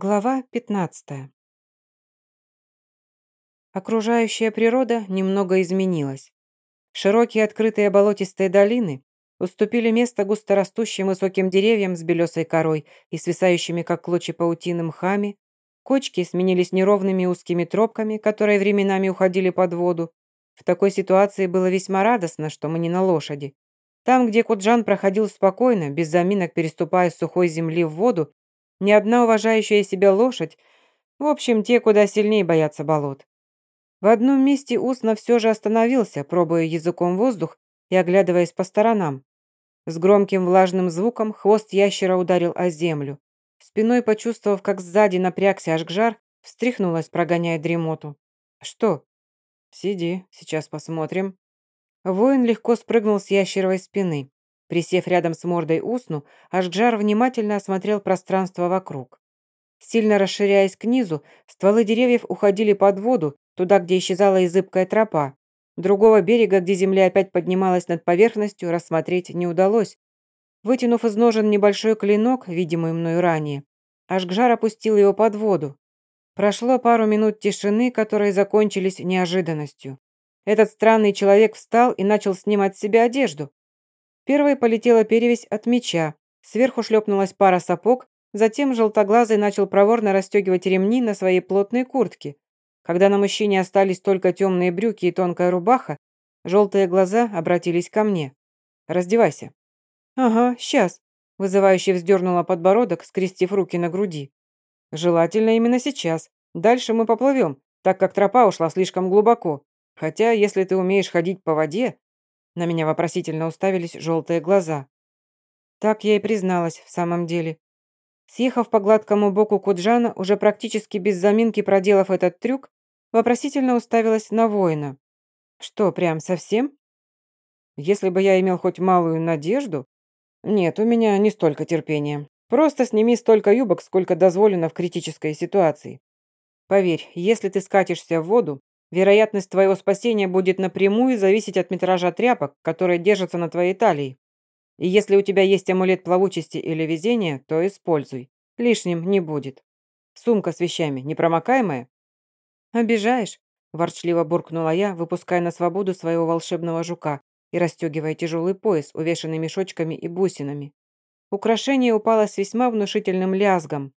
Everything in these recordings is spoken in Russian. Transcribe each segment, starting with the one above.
Глава 15. Окружающая природа немного изменилась. Широкие открытые болотистые долины уступили место густорастущим высоким деревьям с белесой корой и свисающими, как клочья паутины, мхами. Кочки сменились неровными узкими тропками, которые временами уходили под воду. В такой ситуации было весьма радостно, что мы не на лошади. Там, где Куджан проходил спокойно, без заминок переступая с сухой земли в воду, ни одна уважающая себя лошадь, в общем, те куда сильнее боятся болот. В одном месте Усна все же остановился, пробуя языком воздух и оглядываясь по сторонам. С громким влажным звуком хвост ящера ударил о землю. Спиной почувствовав, как сзади напрягся Ашгжар, встряхнулась, прогоняя дремоту. «Что?» «Сиди, сейчас посмотрим». Воин легко спрыгнул с ящеровой спины. Присев рядом с мордой Усну, Ашгжар внимательно осмотрел пространство вокруг. Сильно расширяясь к низу, стволы деревьев уходили под воду, туда, где исчезала изыбкая тропа. Другого берега, где земля опять поднималась над поверхностью, рассмотреть не удалось. Вытянув из ножен небольшой клинок, видимый мною ранее, Ашгжар опустил его под воду. Прошло пару минут тишины, которые закончились неожиданностью. Этот странный человек встал и начал снимать с себя одежду. Первой полетела перевесь от меча, сверху шлепнулась пара сапог, затем желтоглазый начал проворно расстегивать ремни на своей плотной куртке. Когда на мужчине остались только темные брюки и тонкая рубаха, желтые глаза обратились ко мне. «Раздевайся». «Ага, сейчас», – вызывающе вздернула подбородок, скрестив руки на груди. «Желательно именно сейчас. Дальше мы поплывем, так как тропа ушла слишком глубоко. Хотя, если ты умеешь ходить по воде, на меня вопросительно уставились желтые глаза. Так я и призналась в самом деле. Съехав по гладкому боку Куджана, уже практически без заминки проделав этот трюк, вопросительно уставилась на воина. Что, прям совсем? Если бы я имел хоть малую надежду... Нет, у меня не столько терпения. Просто сними столько юбок, сколько дозволено в критической ситуации. Поверь, если ты скатишься в воду, Вероятность твоего спасения будет напрямую зависеть от метража тряпок, которые держатся на твоей талии. И если у тебя есть амулет плавучести или везения, то используй. Лишним не будет. Сумка с вещами непромокаемая? Обижаешь? Ворчливо буркнула я, выпуская на свободу своего волшебного жука и расстегивая тяжелый пояс, увешанный мешочками и бусинами. Украшение упало с весьма внушительным лязгом.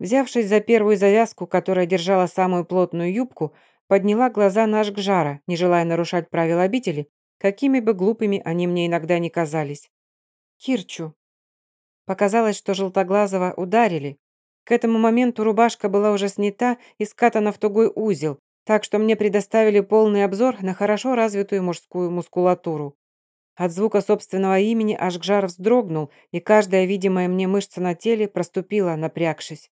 Взявшись за первую завязку, которая держала самую плотную юбку, подняла глаза на Ашгжара, не желая нарушать правила обители, какими бы глупыми они мне иногда не казались. «Кирчу». Показалось, что Желтоглазого ударили. К этому моменту рубашка была уже снята и скатана в тугой узел, так что мне предоставили полный обзор на хорошо развитую мужскую мускулатуру. От звука собственного имени Ашгжар вздрогнул, и каждая видимая мне мышца на теле проступила, напрягшись.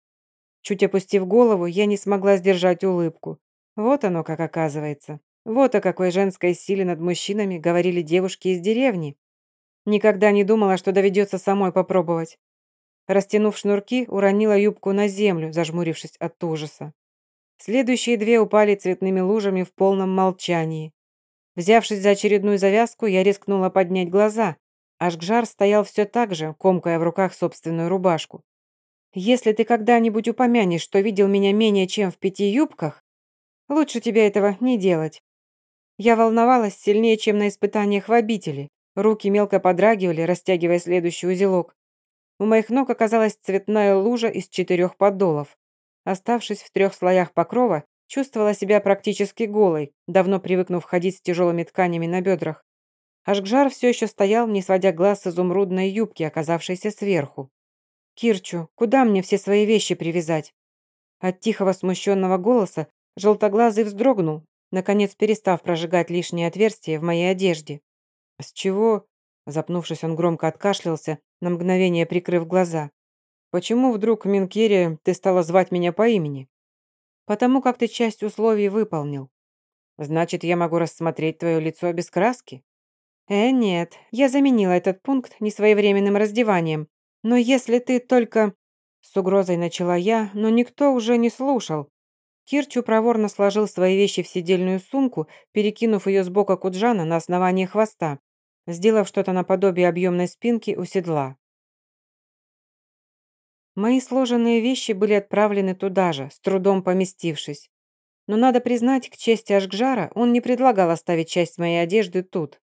Чуть опустив голову, я не смогла сдержать улыбку. Вот оно как оказывается. Вот о какой женской силе над мужчинами говорили девушки из деревни. Никогда не думала, что доведется самой попробовать. Растянув шнурки, уронила юбку на землю, зажмурившись от ужаса. Следующие две упали цветными лужами в полном молчании. Взявшись за очередную завязку, я рискнула поднять глаза. Ашгжар стоял все так же, комкая в руках собственную рубашку. «Если ты когда-нибудь упомянешь, что видел меня менее чем в пяти юбках, Лучше тебе этого не делать. Я волновалась сильнее, чем на испытаниях в обители. Руки мелко подрагивали, растягивая следующий узелок. У моих ног оказалась цветная лужа из четырех подолов. Оставшись в трех слоях покрова, чувствовала себя практически голой, давно привыкнув ходить с тяжелыми тканями на бедрах. Ашгжар все еще стоял, не сводя глаз с изумрудной юбки, оказавшейся сверху. «Кирчу, куда мне все свои вещи привязать?» От тихого смущенного голоса Желтоглазый вздрогнул, наконец перестав прожигать лишние отверстия в моей одежде. «С чего?» Запнувшись, он громко откашлялся, на мгновение прикрыв глаза. «Почему вдруг, Минкерия, ты стала звать меня по имени?» «Потому как ты часть условий выполнил». «Значит, я могу рассмотреть твое лицо без краски?» «Э, нет, я заменила этот пункт несвоевременным раздеванием. Но если ты только...» С угрозой начала я, но никто уже не слушал, Кирчу проворно сложил свои вещи в сидельную сумку, перекинув ее с бока куджана на основание хвоста, сделав что-то наподобие объемной спинки у седла. Мои сложенные вещи были отправлены туда же, с трудом поместившись. Но надо признать, к чести Ашгжара, он не предлагал оставить часть моей одежды тут.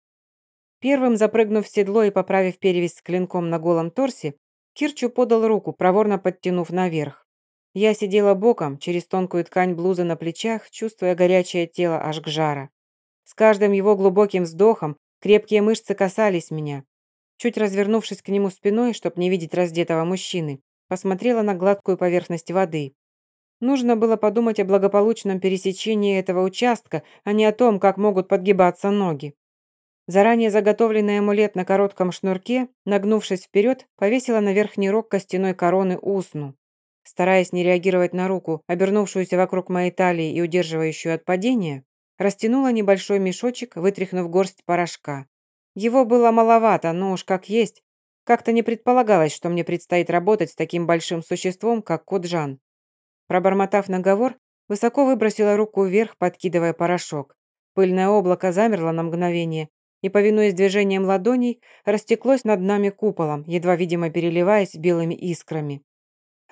Первым запрыгнув в седло и поправив перевязь с клинком на голом торсе, Кирчу подал руку, проворно подтянув наверх. Я сидела боком, через тонкую ткань блузы на плечах, чувствуя горячее тело Ашгжара. С каждым его глубоким вздохом крепкие мышцы касались меня. Чуть развернувшись к нему спиной, чтобы не видеть раздетого мужчины, посмотрела на гладкую поверхность воды. Нужно было подумать о благополучном пересечении этого участка, а не о том, как могут подгибаться ноги. Заранее заготовленный амулет на коротком шнурке, нагнувшись вперед, повесила на верхний рог костяной короны усну. Стараясь не реагировать на руку, обернувшуюся вокруг моей талии и удерживающую от падения, растянула небольшой мешочек, вытряхнув горсть порошка. Его было маловато, но уж как есть. Как-то не предполагалось, что мне предстоит работать с таким большим существом, как Коджан. Пробормотав наговор, высоко выбросила руку вверх, подкидывая порошок. Пыльное облако замерло на мгновение, и, повинуясь движением ладоней, растеклось над нами куполом, едва видимо переливаясь белыми искрами.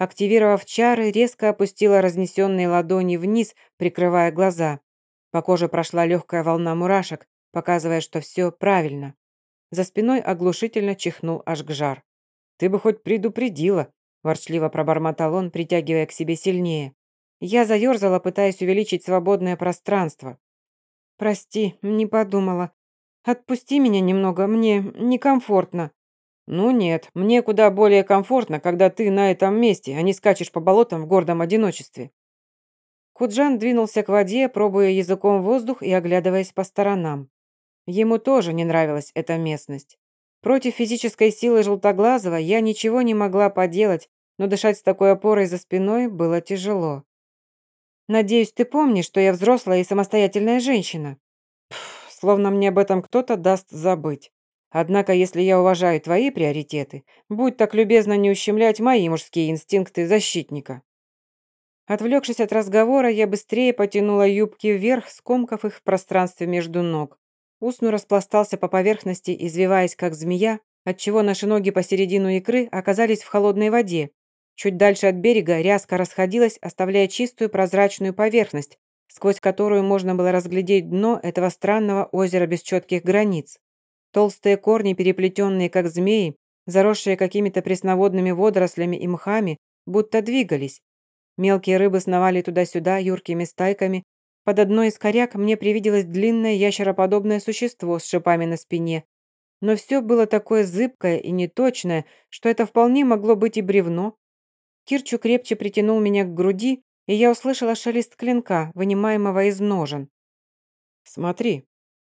Активировав чары, резко опустила разнесенные ладони вниз, прикрывая глаза. По коже прошла легкая волна мурашек, показывая, что все правильно. За спиной оглушительно чихнул Ашгжар. «Ты бы хоть предупредила», – ворчливо пробормотал он, притягивая к себе сильнее. Я заерзала, пытаясь увеличить свободное пространство. «Прости, не подумала. Отпусти меня немного, мне некомфортно». «Ну нет, мне куда более комфортно, когда ты на этом месте, а не скачешь по болотам в гордом одиночестве». Куджан двинулся к воде, пробуя языком воздух и оглядываясь по сторонам. Ему тоже не нравилась эта местность. Против физической силы Желтоглазого я ничего не могла поделать, но дышать с такой опорой за спиной было тяжело. «Надеюсь, ты помнишь, что я взрослая и самостоятельная женщина?» словно мне об этом кто-то даст забыть. Однако, если я уважаю твои приоритеты, будь так любезно не ущемлять мои мужские инстинкты защитника». Отвлекшись от разговора, я быстрее потянула юбки вверх, скомкав их в пространстве между ног. Усну распластался по поверхности, извиваясь как змея, отчего наши ноги посередину икры оказались в холодной воде. Чуть дальше от берега ряска расходилась, оставляя чистую прозрачную поверхность, сквозь которую можно было разглядеть дно этого странного озера без четких границ. Толстые корни, переплетенные как змеи, заросшие какими-то пресноводными водорослями и мхами, будто двигались. Мелкие рыбы сновали туда-сюда юркими стайками. Под одной из коряк мне привиделось длинное ящероподобное существо с шипами на спине. Но все было такое зыбкое и неточное, что это вполне могло быть и бревно. Кирчу крепче притянул меня к груди, и я услышала шелест клинка, вынимаемого из ножен. «Смотри».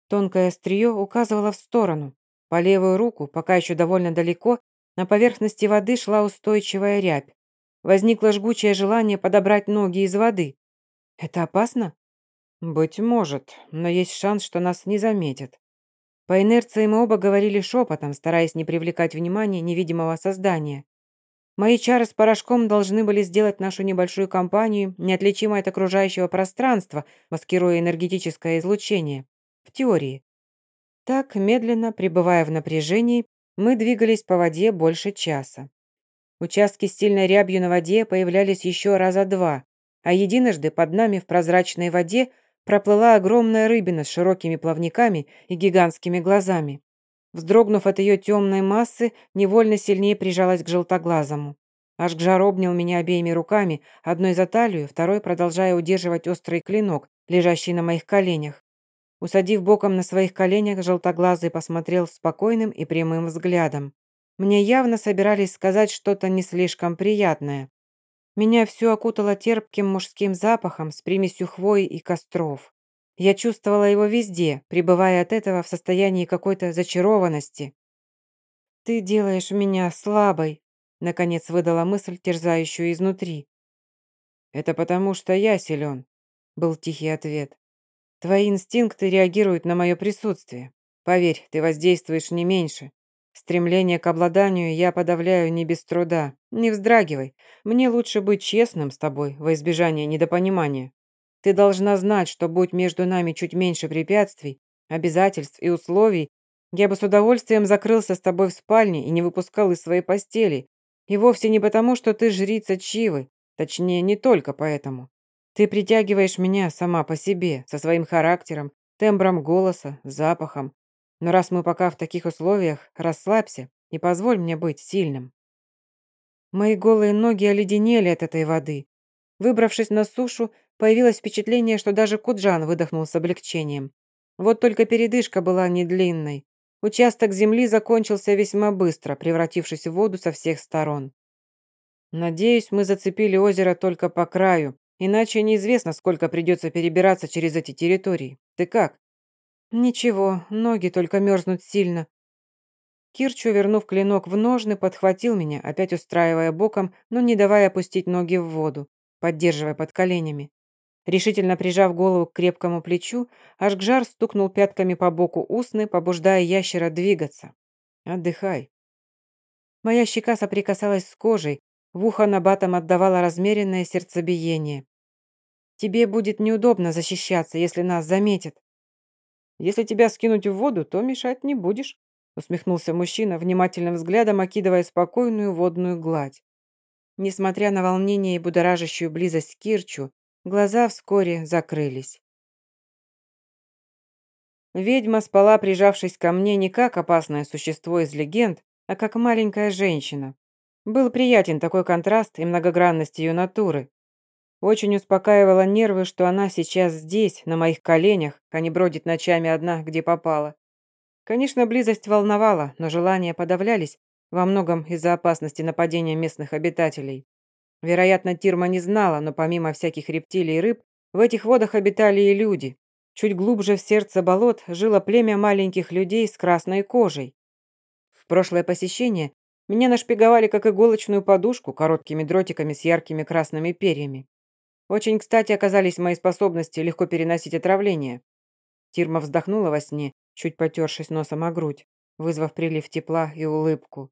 Тонкое острие указывало в сторону. По левую руку, пока еще довольно далеко, на поверхности воды шла устойчивая рябь. Возникло жгучее желание подобрать ноги из воды. «Это опасно?» «Быть может, но есть шанс, что нас не заметят». По инерции мы оба говорили шепотом, стараясь не привлекать внимания невидимого создания. Мои чары с порошком должны были сделать нашу небольшую компанию неотличимой от окружающего пространства, маскируя энергетическое излучение. В теории. Так, медленно, пребывая в напряжении, мы двигались по воде больше часа. Участки с сильной рябью на воде появлялись еще раза два, а единожды под нами в прозрачной воде проплыла огромная рыбина с широкими плавниками и гигантскими глазами. Вздрогнув от ее темной массы, невольно сильнее прижалась к желтоглазому. Ашгжар обнял меня обеими руками, одной за талию, второй продолжая удерживать острый клинок, лежащий на моих коленях. Усадив боком на своих коленях, желтоглазый посмотрел спокойным и прямым взглядом. Мне явно собирались сказать что-то не слишком приятное. Меня все окутало терпким мужским запахом с примесью хвои и костров. Я чувствовала его везде, пребывая от этого в состоянии какой-то зачарованности. «Ты делаешь меня слабой», — наконец выдала мысль, терзающую изнутри. «Это потому, что я силен», — был тихий ответ. «Твои инстинкты реагируют на мое присутствие. Поверь, ты воздействуешь не меньше. Стремление к обладанию я подавляю не без труда. Не вздрагивай. Мне лучше быть честным с тобой во избежание недопонимания. Ты должна знать, что будь между нами чуть меньше препятствий, обязательств и условий, я бы с удовольствием закрылся с тобой в спальне и не выпускал из своей постели. И вовсе не потому, что ты жрица Чивы, точнее, не только поэтому. Ты притягиваешь меня сама по себе, со своим характером, тембром голоса, запахом. Но раз мы пока в таких условиях, расслабься и позволь мне быть сильным. Мои голые ноги оледенели от этой воды. Выбравшись на сушу, появилось впечатление, что даже Куджан выдохнул с облегчением. Вот только передышка была не длинной. Участок земли закончился весьма быстро, превратившись в воду со всех сторон. Надеюсь, мы зацепили озеро только по краю, иначе неизвестно, сколько придется перебираться через эти территории. Ты как? Ничего, ноги только мерзнут сильно. Кирчу, вернув клинок в ножны, подхватил меня, опять устраивая боком, но не давая опустить ноги в воду, поддерживая под коленями. Решительно прижав голову к крепкому плечу, Ашгжар стукнул пятками по боку усны, побуждая ящера двигаться. «Отдыхай». Моя щека соприкасалась с кожей, в ухо набатом отдавало размеренное сердцебиение. «Тебе будет неудобно защищаться, если нас заметят». «Если тебя скинуть в воду, то мешать не будешь», усмехнулся мужчина, внимательным взглядом окидывая спокойную водную гладь. Несмотря на волнение и будоражащую близость Кирчу, Глаза вскоре закрылись. Ведьма спала, прижавшись ко мне, не как опасное существо из легенд, а как маленькая женщина. Был приятен такой контраст и многогранность ее натуры. Очень успокаивало нервы, что она сейчас здесь, на моих коленях, а не бродит ночами одна, где попала. Конечно, близость волновала, но желания подавлялись, во многом из-за опасности нападения местных обитателей. Вероятно, Тирма не знала, но помимо всяких рептилий и рыб, в этих водах обитали и люди. Чуть глубже в сердце болот жило племя маленьких людей с красной кожей. В прошлое посещение меня нашпиговали как иголочную подушку короткими дротиками с яркими красными перьями. Очень кстати оказались мои способности легко переносить отравление. Тирма вздохнула во сне, чуть потершись носом о грудь, вызвав прилив тепла и улыбку.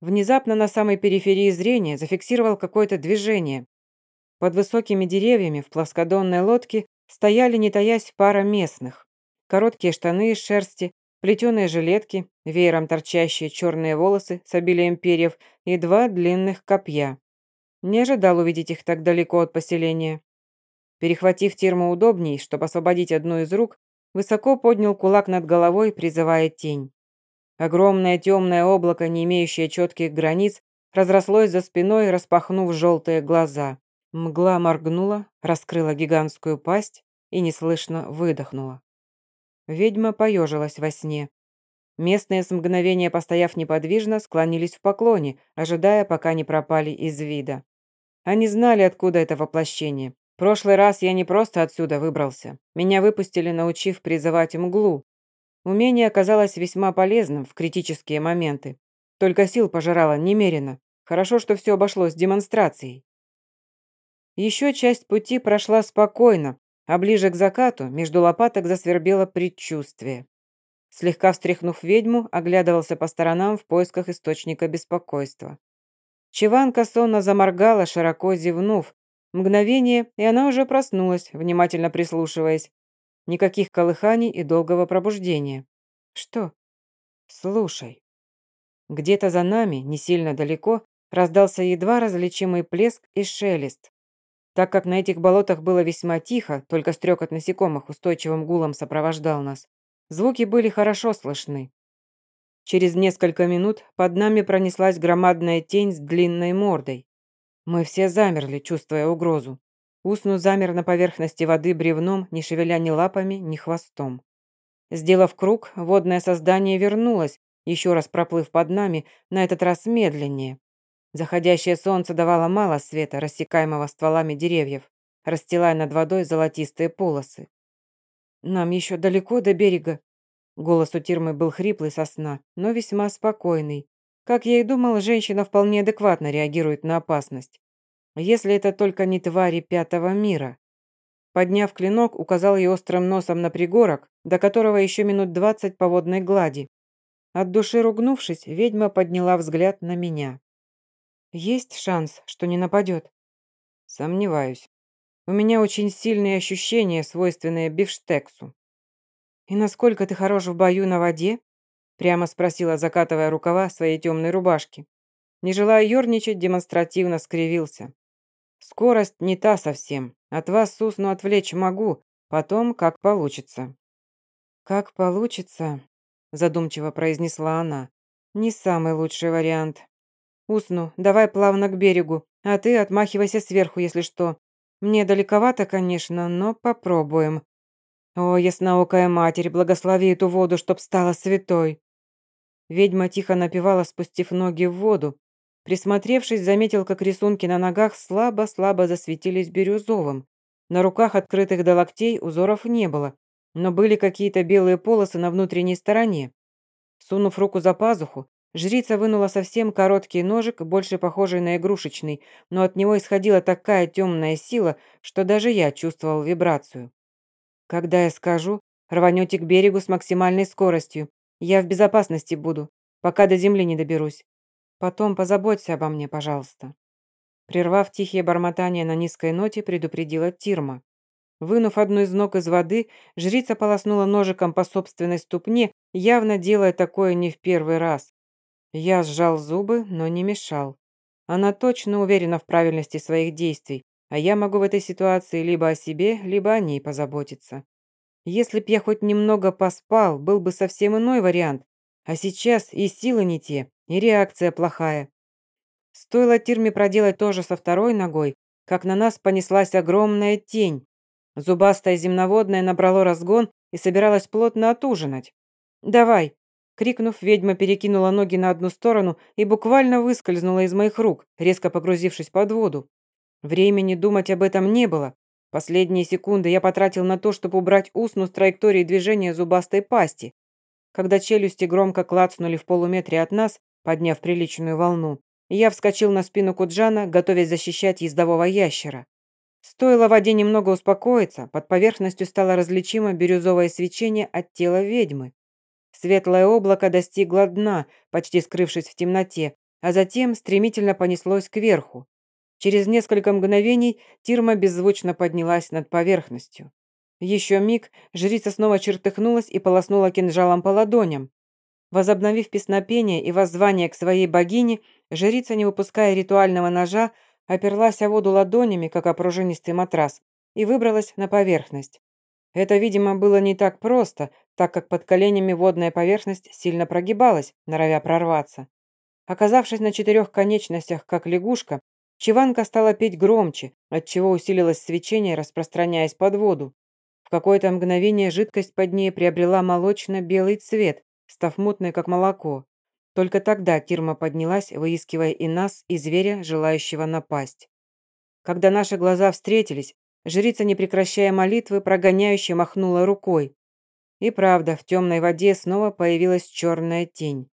Внезапно на самой периферии зрения зафиксировал какое-то движение. Под высокими деревьями в плоскодонной лодке стояли, не таясь, пара местных. Короткие штаны из шерсти, плетеные жилетки, веером торчащие черные волосы с обилием перьев и два длинных копья. Не ожидал увидеть их так далеко от поселения. Перехватив терму удобней, чтобы освободить одну из рук, высоко поднял кулак над головой, призывая тень. Огромное темное облако, не имеющее четких границ, разрослось за спиной, распахнув желтые глаза. Мгла моргнула, раскрыла гигантскую пасть и неслышно выдохнула. Ведьма поежилась во сне. Местные с мгновения постояв неподвижно, склонились в поклоне, ожидая, пока не пропали из вида. Они знали, откуда это воплощение. прошлый раз я не просто отсюда выбрался. Меня выпустили, научив призывать мглу, Умение оказалось весьма полезным в критические моменты. Только сил пожирало немерено. Хорошо, что все обошлось демонстрацией. Еще часть пути прошла спокойно, а ближе к закату между лопаток засвербело предчувствие. Слегка встряхнув ведьму, оглядывался по сторонам в поисках источника беспокойства. Чеванка сонно заморгала, широко зевнув. Мгновение, и она уже проснулась, внимательно прислушиваясь. Никаких колыханий и долгого пробуждения. Что? Слушай. Где-то за нами, не сильно далеко, раздался едва различимый плеск и шелест. Так как на этих болотах было весьма тихо, только стрекот насекомых устойчивым гулом сопровождал нас, звуки были хорошо слышны. Через несколько минут под нами пронеслась громадная тень с длинной мордой. Мы все замерли, чувствуя угрозу. Усну замер на поверхности воды бревном, не шевеля ни лапами, ни хвостом. Сделав круг, водное создание вернулось, еще раз проплыв под нами, на этот раз медленнее. Заходящее солнце давало мало света, рассекаемого стволами деревьев, расстилая над водой золотистые полосы. «Нам еще далеко до берега». Голос у Тирмы был хриплый со сна, но весьма спокойный. Как я и думал, женщина вполне адекватно реагирует на опасность. Если это только не твари пятого мира. Подняв клинок, указал ей острым носом на пригорок, до которого еще минут двадцать по водной глади. От души ругнувшись, ведьма подняла взгляд на меня. «Есть шанс, что не нападет?» «Сомневаюсь. У меня очень сильные ощущения, свойственные бифштексу». «И насколько ты хорош в бою на воде?» прямо спросила, закатывая рукава своей темной рубашки. Не желая ерничать, демонстративно скривился. «Скорость не та совсем. От вас Сусну отвлечь могу, потом как получится». «Как получится», – задумчиво произнесла она. «Не самый лучший вариант. Усну, давай плавно к берегу, а ты отмахивайся сверху, если что. Мне далековато, конечно, но попробуем. О, ясноокая матерь, благослови эту воду, чтоб стала святой. Ведьма тихо напевала, спустив ноги в воду. Присмотревшись, заметил, как рисунки на ногах слабо-слабо засветились бирюзовым. На руках, открытых до локтей, узоров не было, но были какие-то белые полосы на внутренней стороне. Сунув руку за пазуху, Жрица вынула совсем короткий ножик, больше похожий на игрушечный, но от него исходила такая темная сила, что даже я чувствовал вибрацию. «Когда я скажу, рванете к берегу с максимальной скоростью. Я в безопасности буду, пока до земли не доберусь. Потом позаботься обо мне, пожалуйста». Прервав тихие бормотания на низкой ноте, предупредила Тирма. Вынув одну из ног из воды, жрица полоснула ножиком по собственной ступне, явно делая такое не в первый раз. Я сжал зубы, но не мешал. Она точно уверена в правильности своих действий, а я могу в этой ситуации либо о себе, либо о ней позаботиться. Если б я хоть немного поспал, был бы совсем иной вариант. А сейчас и силы не те, и реакция плохая. Стоило Тирме проделать то же со второй ногой, как на нас понеслась огромная тень. Зубастая земноводная набрало разгон и собиралась плотно отужинать. «Давай!» Крикнув, ведьма перекинула ноги на одну сторону и буквально выскользнула из моих рук, резко погрузившись под воду. Времени думать об этом не было. Последние секунды я потратил на то, чтобы убрать усну с траектории движения зубастой пасти. Когда челюсти громко клацнули в полуметре от нас, подняв приличную волну, я вскочил на спину Куджана, готовясь защищать ездового ящера. Стоило воде немного успокоиться, под поверхностью стало различимо бирюзовое свечение от тела ведьмы. Светлое облако достигло дна, почти скрывшись в темноте, а затем стремительно понеслось кверху. Через несколько мгновений Тирма беззвучно поднялась над поверхностью. Еще миг жрица снова чертыхнулась и полоснула кинжалом по ладоням. Возобновив песнопение и воззвание к своей богине, жрица, не выпуская ритуального ножа, оперлась о воду ладонями, как о пружинистый матрас, и выбралась на поверхность. Это, видимо, было не так просто, так как под коленями водная поверхность сильно прогибалась, норовя прорваться. Оказавшись на четырех конечностях, как лягушка, Чиванка стала петь громче, отчего усилилось свечение, распространяясь под воду. В какое-то мгновение жидкость под ней приобрела молочно-белый цвет, став мутной, как молоко. Только тогда Тирма поднялась, выискивая и нас, и зверя, желающего напасть. Когда наши глаза встретились, Жрица, не прекращая молитвы, прогоняюще махнула рукой. И правда, в темной воде снова появилась черная тень.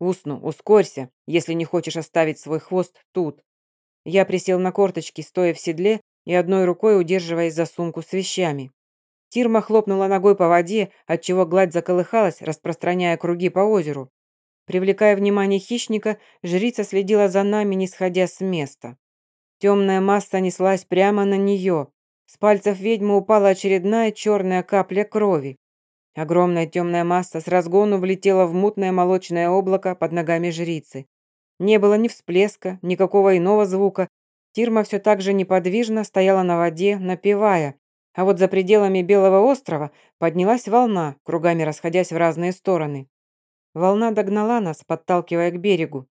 «Усну, ускорься, если не хочешь оставить свой хвост тут». Я присел на корточки, стоя в седле и одной рукой удерживаясь за сумку с вещами. Тирма хлопнула ногой по воде, отчего гладь заколыхалась, распространяя круги по озеру. Привлекая внимание хищника, жрица следила за нами, не сходя с места. Темная масса неслась прямо на нее. С пальцев ведьмы упала очередная черная капля крови. Огромная темная масса с разгону влетела в мутное молочное облако под ногами жрицы. Не было ни всплеска, никакого иного звука. Тирма все так же неподвижно стояла на воде, напевая. А вот за пределами Белого острова поднялась волна, кругами расходясь в разные стороны. Волна догнала нас, подталкивая к берегу.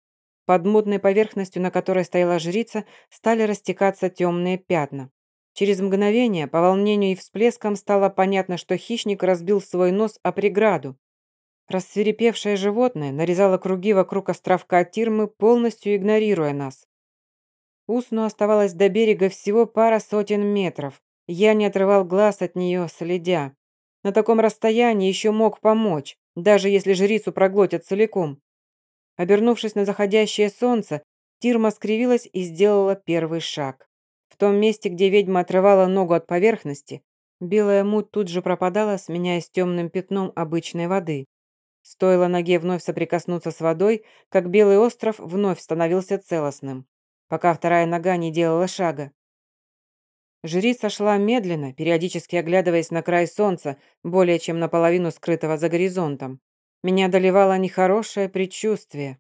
Под мутной поверхностью, на которой стояла жрица, стали растекаться темные пятна. Через мгновение по волнению и всплескам стало понятно, что хищник разбил свой нос о преграду. Рассверепевшее животное нарезало круги вокруг островка Тирмы, полностью игнорируя нас. Усну оставалось до берега всего пара сотен метров. Я не отрывал глаз от нее, следя. На таком расстоянии еще мог помочь, даже если жрицу проглотят целиком. Обернувшись на заходящее солнце, Тирма скривилась и сделала первый шаг. В том месте, где ведьма отрывала ногу от поверхности, белая муть тут же пропадала, сменяясь темным пятном обычной воды. Стоило ноге вновь соприкоснуться с водой, как белый остров вновь становился целостным, пока вторая нога не делала шага. Жрица шла медленно, периодически оглядываясь на край солнца, более чем наполовину скрытого за горизонтом. Меня доливало нехорошее предчувствие.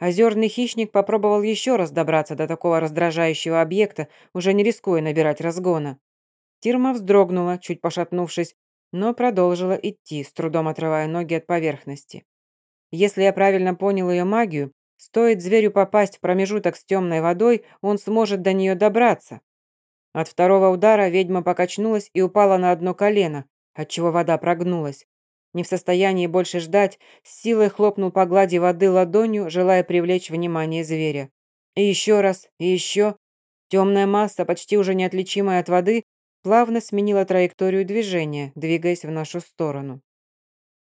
Озерный хищник попробовал еще раз добраться до такого раздражающего объекта, уже не рискуя набирать разгона. Тирма вздрогнула, чуть пошатнувшись, но продолжила идти, с трудом отрывая ноги от поверхности. Если я правильно понял ее магию, стоит зверю попасть в промежуток с темной водой, он сможет до нее добраться. От второго удара ведьма покачнулась и упала на одно колено, отчего вода прогнулась. Не в состоянии больше ждать, с силой хлопнул по глади воды ладонью, желая привлечь внимание зверя. И еще раз, и еще. Темная масса, почти уже неотличимая от воды, плавно сменила траекторию движения, двигаясь в нашу сторону.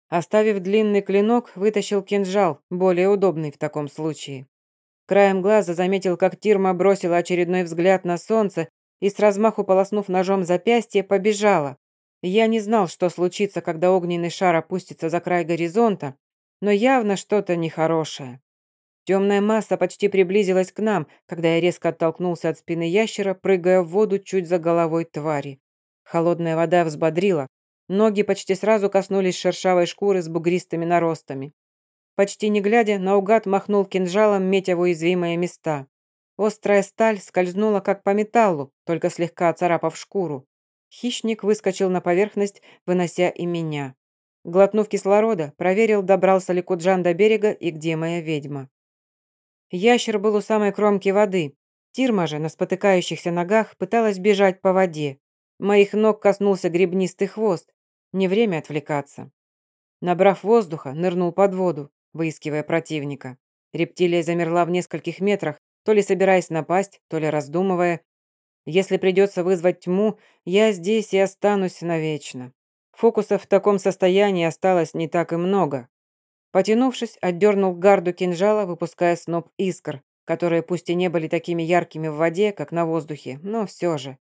Оставив длинный клинок, вытащил кинжал, более удобный в таком случае. Краем глаза заметил, как Тирма бросила очередной взгляд на солнце и с размаху полоснув ножом запястье, побежала. Я не знал, что случится, когда огненный шар опустится за край горизонта, но явно что-то нехорошее. Темная масса почти приблизилась к нам, когда я резко оттолкнулся от спины ящера, прыгая в воду чуть за головой твари. Холодная вода взбодрила. Ноги почти сразу коснулись шершавой шкуры с бугристыми наростами. Почти не глядя, наугад махнул кинжалом, метя в уязвимые места. Острая сталь скользнула как по металлу, только слегка царапав шкуру. Хищник выскочил на поверхность, вынося и меня. Глотнув кислорода, проверил, добрался ли Куджан до берега и где моя ведьма. Ящер был у самой кромки воды. Тирма же на спотыкающихся ногах пыталась бежать по воде. Моих ног коснулся гребнистый хвост. Не время отвлекаться. Набрав воздуха, нырнул под воду, выискивая противника. Рептилия замерла в нескольких метрах, то ли собираясь напасть, то ли раздумывая, если придется вызвать тьму, я здесь и останусь навечно. Фокусов в таком состоянии осталось не так и много. Потянувшись, отдернул гарду кинжала, выпуская сноп искр, которые пусть и не были такими яркими в воде, как на воздухе, но все же.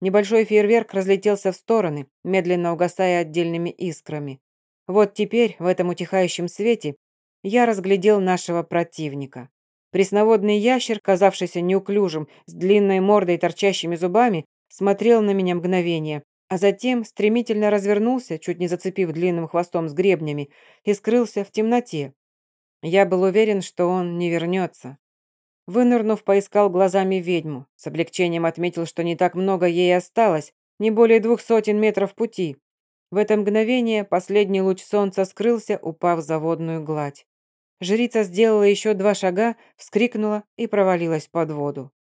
Небольшой фейерверк разлетелся в стороны, медленно угасая отдельными искрами. Вот теперь, в этом утихающем свете, я разглядел нашего противника. Пресноводный ящер, казавшийся неуклюжим, с длинной мордой и торчащими зубами, смотрел на меня мгновение, а затем стремительно развернулся, чуть не зацепив длинным хвостом с гребнями, и скрылся в темноте. Я был уверен, что он не вернется. Вынырнув, поискал глазами ведьму. С облегчением отметил, что не так много ей осталось, не более двух сотен метров пути. В это мгновение последний луч солнца скрылся, упав в заводную гладь. Жрица сделала еще два шага, вскрикнула и провалилась под воду.